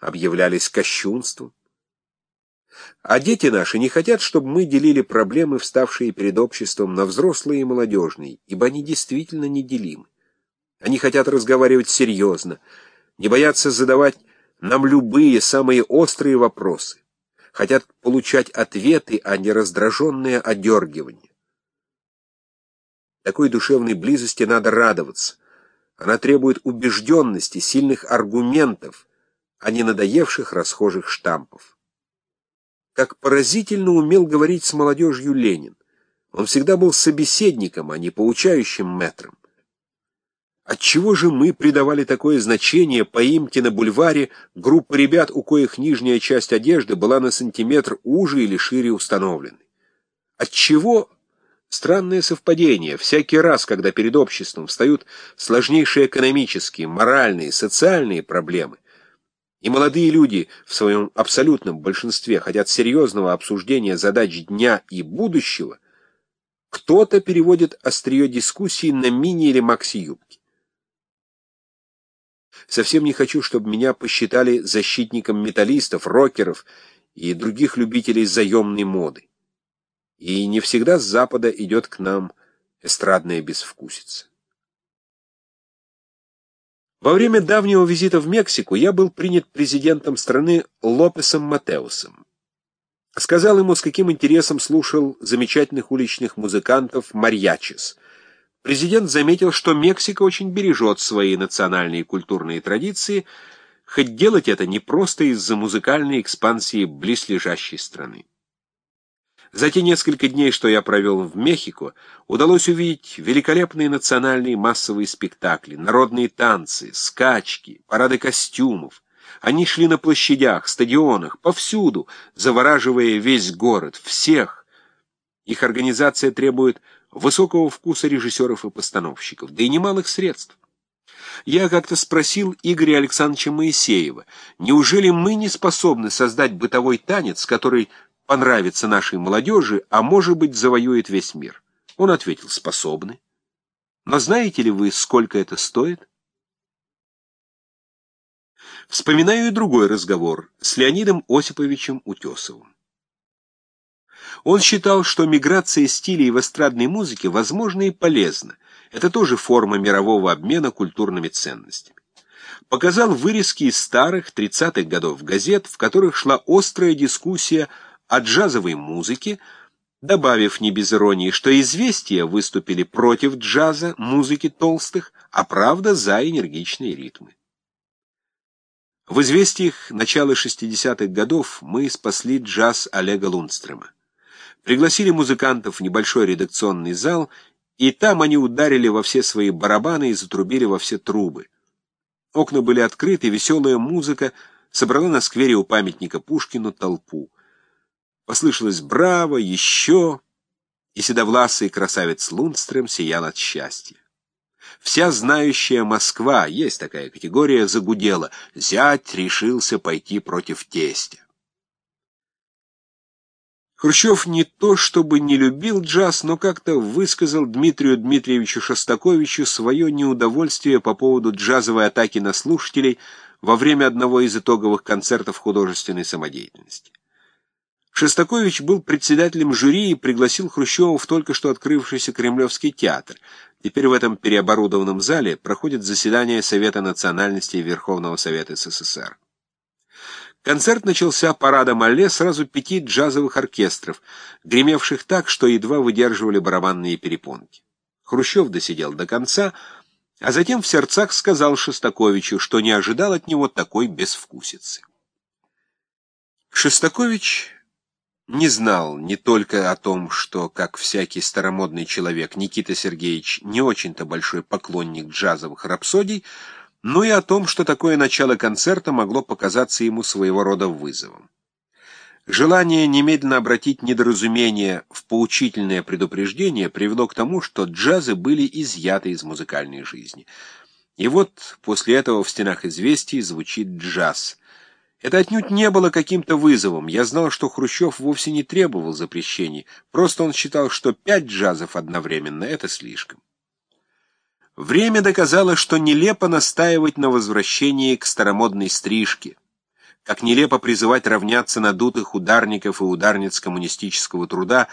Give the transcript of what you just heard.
объявлялись кощунством. А дети наши не хотят, чтобы мы делили проблемы, вставшие перед обществом, на взрослые и молодежные, ибо они действительно неделимы. Они хотят разговаривать серьезно, не боятся задавать нам любые самые острые вопросы, хотят получать ответы, а не раздраженные одергивания. Такой душевной близости надо радоваться. Она требует убежденности, сильных аргументов, а не надоевших расхожих штампов. Как поразительно умел говорить с молодежью Ленин. Он всегда был собеседником, а не получающим метром. Отчего же мы придавали такое значение поимке на бульваре группы ребят, у коих нижняя часть одежды была на сантиметр уже или шире установленной? Отчего Странное совпадение. Всякий раз, когда перед обществом встают сложнейшие экономические, моральные, социальные проблемы, и молодые люди в своем абсолютном большинстве хотят серьезного обсуждения задач дня и будущего, кто-то переводит острие дискуссии на мини- или макси-юбки. Совсем не хочу, чтобы меня посчитали защитником металлистов, рокеров и других любителей заемной моды и не всегда с запада идет к нам эстрадная безвкусица. Во время давнего визита в Мексику я был принят президентом страны Лопесом Матеусом. Сказал ему, с каким интересом слушал замечательных уличных музыкантов «Марьячес». Президент заметил, что Мексика очень бережет свои национальные и культурные традиции, хоть делать это не просто из-за музыкальной экспансии близлежащей страны. За те несколько дней, что я провел в Мехико, удалось увидеть великолепные национальные массовые спектакли, народные танцы, скачки, парады костюмов. Они шли на площадях, стадионах, повсюду, завораживая весь город, всех. Их организация требует высокого вкуса режиссеров и постановщиков, да и немалых средств. Я как-то спросил Игоря Александровича Моисеева, неужели мы не способны создать бытовой танец, который понравится нашей молодежи, а может быть завоюет весь мир? Он ответил, способны. Но знаете ли вы, сколько это стоит? Вспоминаю и другой разговор с Леонидом Осиповичем Утесовым. Он считал, что миграция стилей в эстрадной музыке возможна и полезна. Это тоже форма мирового обмена культурными ценностями. Показал вырезки из старых 30-х годов газет, в которых шла острая дискуссия о джазовой музыке, добавив не без иронии, что «Известия» выступили против джаза, музыки толстых, а «Правда» за энергичные ритмы. В «Известиях» начала 60-х годов мы спасли джаз Олега Лундстрема. Пригласили музыкантов в небольшой редакционный зал, и там они ударили во все свои барабаны и затрубили во все трубы. Окна были открыты, веселая музыка собрала на сквере у памятника Пушкину толпу. Послышалось «Браво!», «Еще!», и седовласый красавец Лундстрем сиял от счастья. Вся знающая Москва, есть такая категория, загудела. Зять решился пойти против тестя. Хрущев не то чтобы не любил джаз, но как-то высказал Дмитрию Дмитриевичу Шостаковичу свое неудовольствие по поводу джазовой атаки на слушателей во время одного из итоговых концертов художественной самодеятельности. Шостакович был председателем жюри и пригласил Хрущева в только что открывшийся Кремлевский театр. Теперь в этом переоборудованном зале проходит заседание Совета национальностей Верховного Совета СССР. Концерт начался парадом алле сразу пяти джазовых оркестров, гремевших так, что едва выдерживали барабанные перепонки. Хрущев досидел до конца, а затем в сердцах сказал Шостаковичу, что не ожидал от него такой безвкусицы. Шостакович не знал не только о том, что, как всякий старомодный человек, Никита Сергеевич не очень-то большой поклонник джазовых рапсодий, но и о том, что такое начало концерта могло показаться ему своего рода вызовом. Желание немедленно обратить недоразумение в поучительное предупреждение привело к тому, что джазы были изъяты из музыкальной жизни. И вот после этого в стенах известий звучит джаз — это отнюдь не было каким-то вызовом. Я знал, что Хрущев вовсе не требовал запрещений, просто он считал, что пять джазов одновременно — это слишком. Время доказало, что нелепо настаивать на возвращении к старомодной стрижке. как нелепо призывать равняться надутых ударников и ударниц коммунистического труда